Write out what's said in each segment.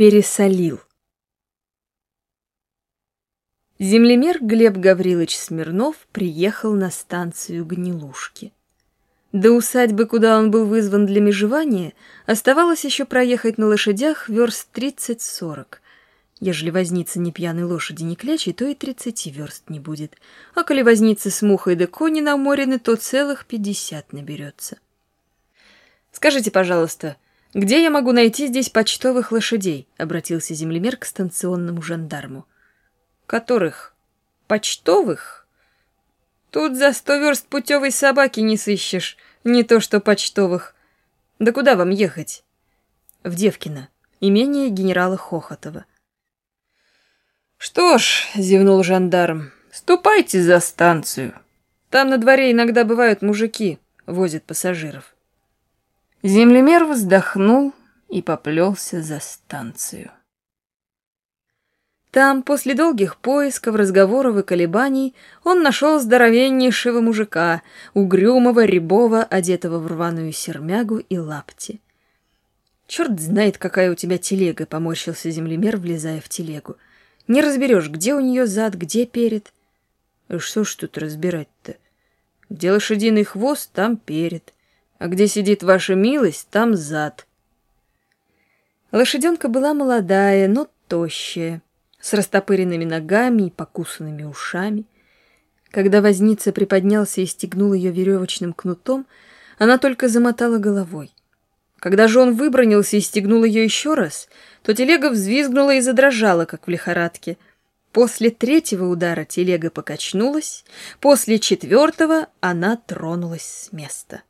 пересолил. Землемер Глеб Гаврилович Смирнов приехал на станцию Гнилушки. До усадьбы, куда он был вызван для межевания, оставалось еще проехать на лошадях верст тридцать-сорок. Ежели возница не пьяной лошади не клячей, то и тридцати верст не будет. А коли возница с мухой да кони наморены, то целых пятьдесят наберется. «Скажите, пожалуйста, где я могу найти здесь почтовых лошадей?» — обратился землемер к станционному жандарму. «Которых? Почтовых?» «Тут за сто верст путевой собаки не сыщешь, не то что почтовых. Да куда вам ехать?» «В Девкино, имение генерала Хохотова». «Что ж», — зевнул жандарм, — «ступайте за станцию. Там на дворе иногда бывают мужики, возят пассажиров». Землемер вздохнул и поплелся за станцию. Там, после долгих поисков, разговоров и колебаний, он нашел здоровеннейшего мужика, угрюмого, рябого, одетого в рваную сермягу и лапти. «Черт знает, какая у тебя телега!» — поморщился землемер, влезая в телегу. «Не разберешь, где у нее зад, где перед». «Что ж тут разбирать-то? Где лошадиный хвост, там перед а где сидит ваша милость, там зад. Лошаденка была молодая, но тощая, с растопыренными ногами и покусанными ушами. Когда возница приподнялся и стегнул ее веревочным кнутом, она только замотала головой. Когда же он выбронился и стегнул ее еще раз, то телега взвизгнула и задрожала, как в лихорадке. После третьего удара телега покачнулась, после четвертого она тронулась с места.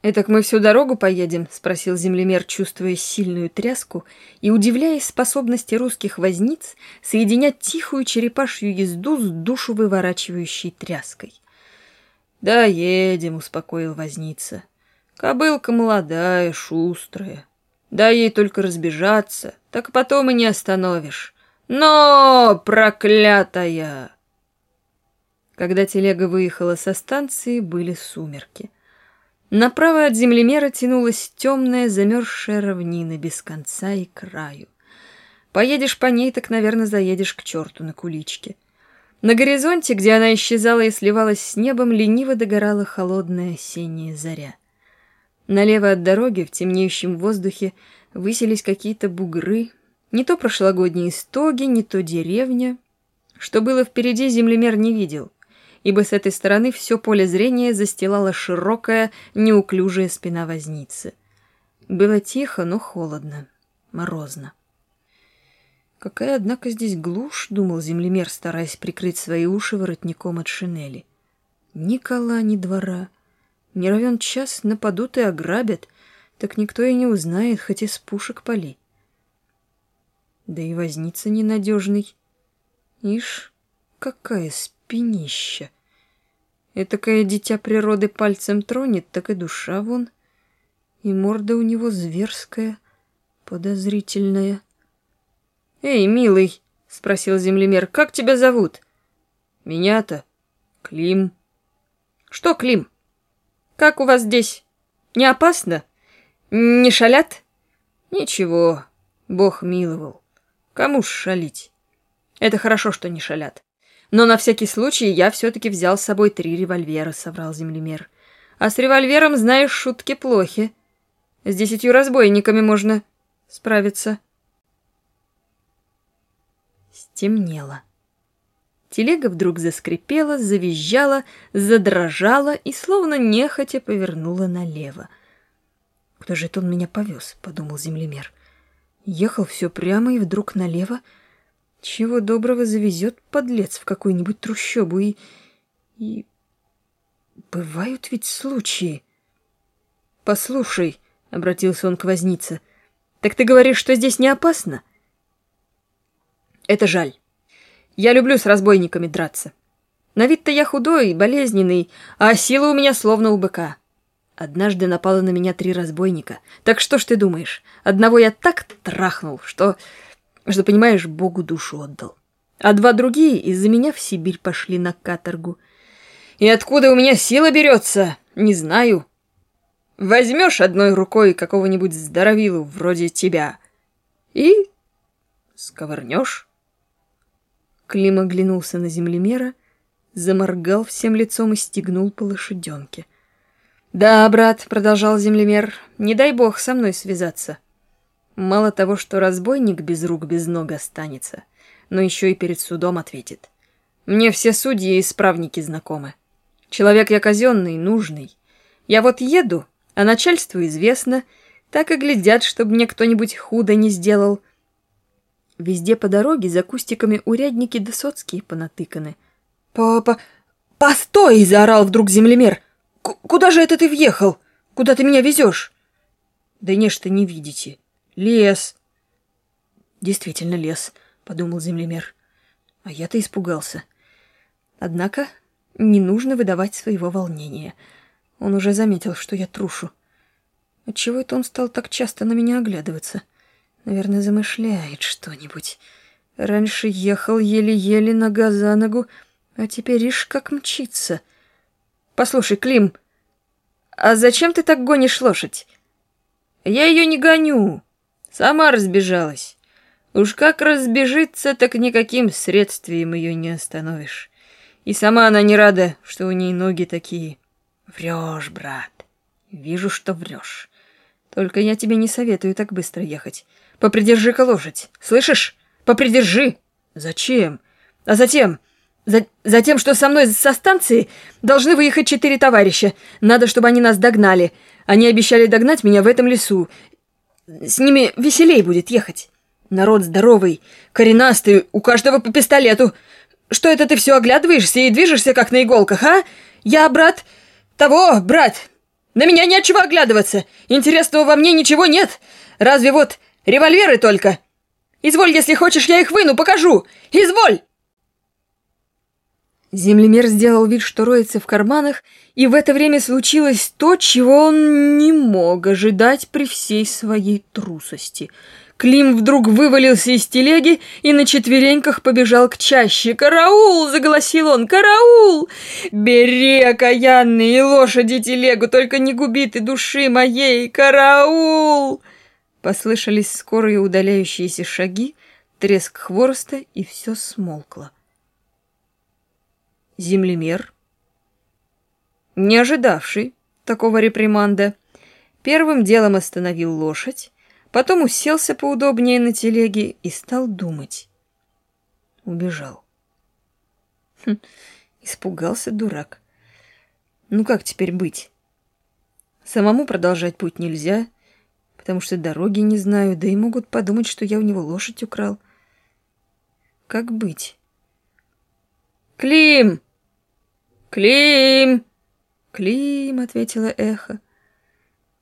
«Этак мы всю дорогу поедем?» — спросил землемер, чувствуя сильную тряску и удивляясь способности русских возниц соединять тихую черепашью езду с душу выворачивающей тряской. «Да едем», — успокоил возница. «Кобылка молодая, шустрая. Дай ей только разбежаться, так потом и не остановишь. Но, проклятая!» Когда телега выехала со станции, были сумерки — Направо от землемера тянулась темная замерзшая равнина без конца и краю. Поедешь по ней, так, наверное, заедешь к черту на куличке. На горизонте, где она исчезала и сливалась с небом, лениво догорала холодная осенняя заря. Налево от дороги, в темнеющем воздухе, высились какие-то бугры, не то прошлогодние стоги, не то деревня. Что было впереди, землемер не видел — ибо с этой стороны все поле зрения застилала широкая, неуклюжая спина возницы. Было тихо, но холодно, морозно. Какая, однако, здесь глушь, думал землемер, стараясь прикрыть свои уши воротником от шинели. Ни кола, ни двора. Не равен час нападут и ограбят, так никто и не узнает, хоть из пушек пали. Да и возница ненадежный. Ишь, какая спина! Спинища. Этакое дитя природы пальцем тронет, так и душа вон. И морда у него зверская, подозрительная. «Эй, милый!» — спросил землемер. «Как тебя зовут?» «Меня-то? Клим». «Что, Клим? Как у вас здесь? Не опасно? Не шалят?» «Ничего, Бог миловал. Кому ж шалить? Это хорошо, что не шалят. Но на всякий случай я все-таки взял с собой три револьвера, соврал землемер. А с револьвером, знаешь, шутки плохи. С десятью разбойниками можно справиться. Стемнело. Телега вдруг заскрипела, завизжала, задрожала и словно нехотя повернула налево. «Кто же это он меня повез?» — подумал землемер. Ехал все прямо и вдруг налево — чего доброго завезет подлец в какую-нибудь трущобу и... и... Бывают ведь случаи. «Послушай», — обратился он к вознице, — «так ты говоришь, что здесь не опасно?» «Это жаль. Я люблю с разбойниками драться. На вид-то я худой болезненный, а сила у меня словно у быка. Однажды напало на меня три разбойника. Так что ж ты думаешь, одного я так трахнул, что что, понимаешь, Богу душу отдал. А два другие из-за меня в Сибирь пошли на каторгу. И откуда у меня сила берется, не знаю. Возьмешь одной рукой какого-нибудь здоровилу вроде тебя, и сковырнешь. Клим оглянулся на землемера, заморгал всем лицом и стегнул по лошаденке. «Да, брат», — продолжал землемер, — «не дай бог со мной связаться. Мало того, что разбойник без рук, без ног останется, но еще и перед судом ответит. Мне все судьи и исправники знакомы. Человек я казенный, нужный. Я вот еду, а начальству известно, так и глядят, чтобы мне кто-нибудь худо не сделал. Везде по дороге за кустиками урядники да понатыканы. «Папа, постой!» — заорал вдруг землемер. «Куда же это ты въехал? Куда ты меня везешь?» «Да не что не видите. Лес». «Действительно лес», — подумал землемер. А я-то испугался. Однако не нужно выдавать своего волнения. Он уже заметил, что я трушу. Отчего это он стал так часто на меня оглядываться? Наверное, замышляет что-нибудь. Раньше ехал еле-еле нога за ногу, а теперь ишь как мчится. Послушай, Клим, а зачем ты так гонишь лошадь? Я ее не гоню. Сама разбежалась. Уж как разбежится, так никаким средствием ее не остановишь. И сама она не рада, что у ней ноги такие. Врешь, брат. Вижу, что врешь. Только я тебе не советую так быстро ехать. Попридержи-ка лошадь. Слышишь? Попридержи. Зачем? А затем... За, затем, что со мной со станции должны выехать четыре товарища. Надо, чтобы они нас догнали. Они обещали догнать меня в этом лесу. С ними веселей будет ехать. Народ здоровый, коренастый, у каждого по пистолету. Что это ты все оглядываешься и движешься, как на иголках, а? Я, брат... Того, брат! На меня не от чего оглядываться. Интересного во мне ничего нет. Разве вот револьверы только. Изволь, если хочешь, я их выну, покажу. Изволь!» Землемер сделал вид, что роется в карманах, и в это время случилось то, чего он не мог ожидать при всей своей трусости — Клим вдруг вывалился из телеги и на четвереньках побежал к чаще. «Караул!» — заголосил он. «Караул! Бери, окаянные лошади телегу, только не губи ты души моей! Караул!» Послышались скорые удаляющиеся шаги, треск хвороста, и все смолкло. Землемер, не ожидавший такого реприманда, первым делом остановил лошадь, Потом уселся поудобнее на телеге и стал думать. Убежал. Хм, испугался дурак. Ну как теперь быть? Самому продолжать путь нельзя, потому что дороги не знаю, да и могут подумать, что я у него лошадь украл. Как быть? «Клим! Клим!» «Клим!» — ответила эхо.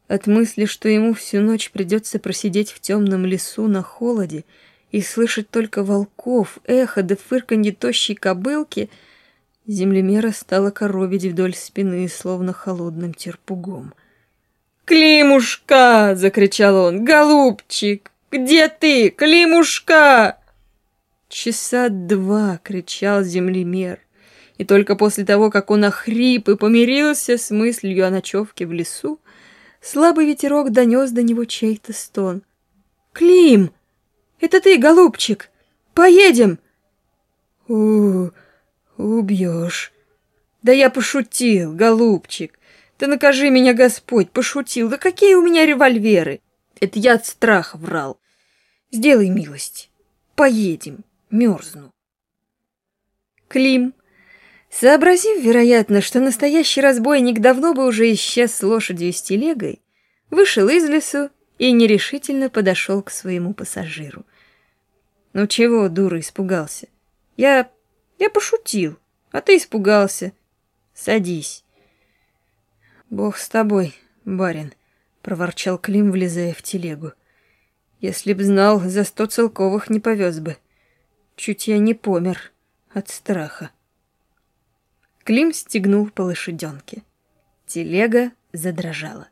От мысли, что ему всю ночь придется просидеть в темном лесу на холоде и слышать только волков, эхо да фырканье тощей кобылки, землемера стала коровить вдоль спины, словно холодным терпугом. «Климушка!» — закричал он. «Голубчик! Где ты, Климушка?» Часа два кричал землемер, и только после того, как он охрип и помирился с мыслью о ночевке в лесу, Слабый ветерок донес до него чей-то стон. «Клим! Это ты, голубчик! Поедем!» «У, убьешь!» «Да я пошутил, голубчик! Ты накажи меня, Господь, пошутил! Да какие у меня револьверы!» «Это я от страха врал! Сделай милость! Поедем! Мерзну!» Клим Сообразив, вероятно, что настоящий разбойник давно бы уже исчез с лошадью и с телегой, вышел из лесу и нерешительно подошел к своему пассажиру. «Ну чего, дура, испугался? Я... я пошутил, а ты испугался. Садись». «Бог с тобой, барин», — проворчал Клим, влезая в телегу. «Если б знал, за сто целковых не повез бы. Чуть я не помер от страха». Клим стегнул по лошаденке. Телега задрожала.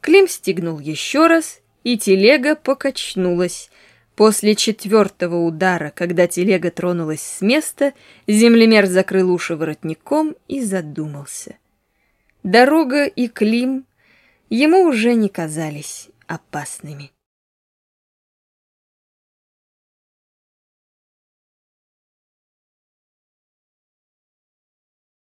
Клим стегнул еще раз, и телега покачнулась. После четвертого удара, когда телега тронулась с места, землемер закрыл уши воротником и задумался. Дорога и Клим ему уже не казались опасными.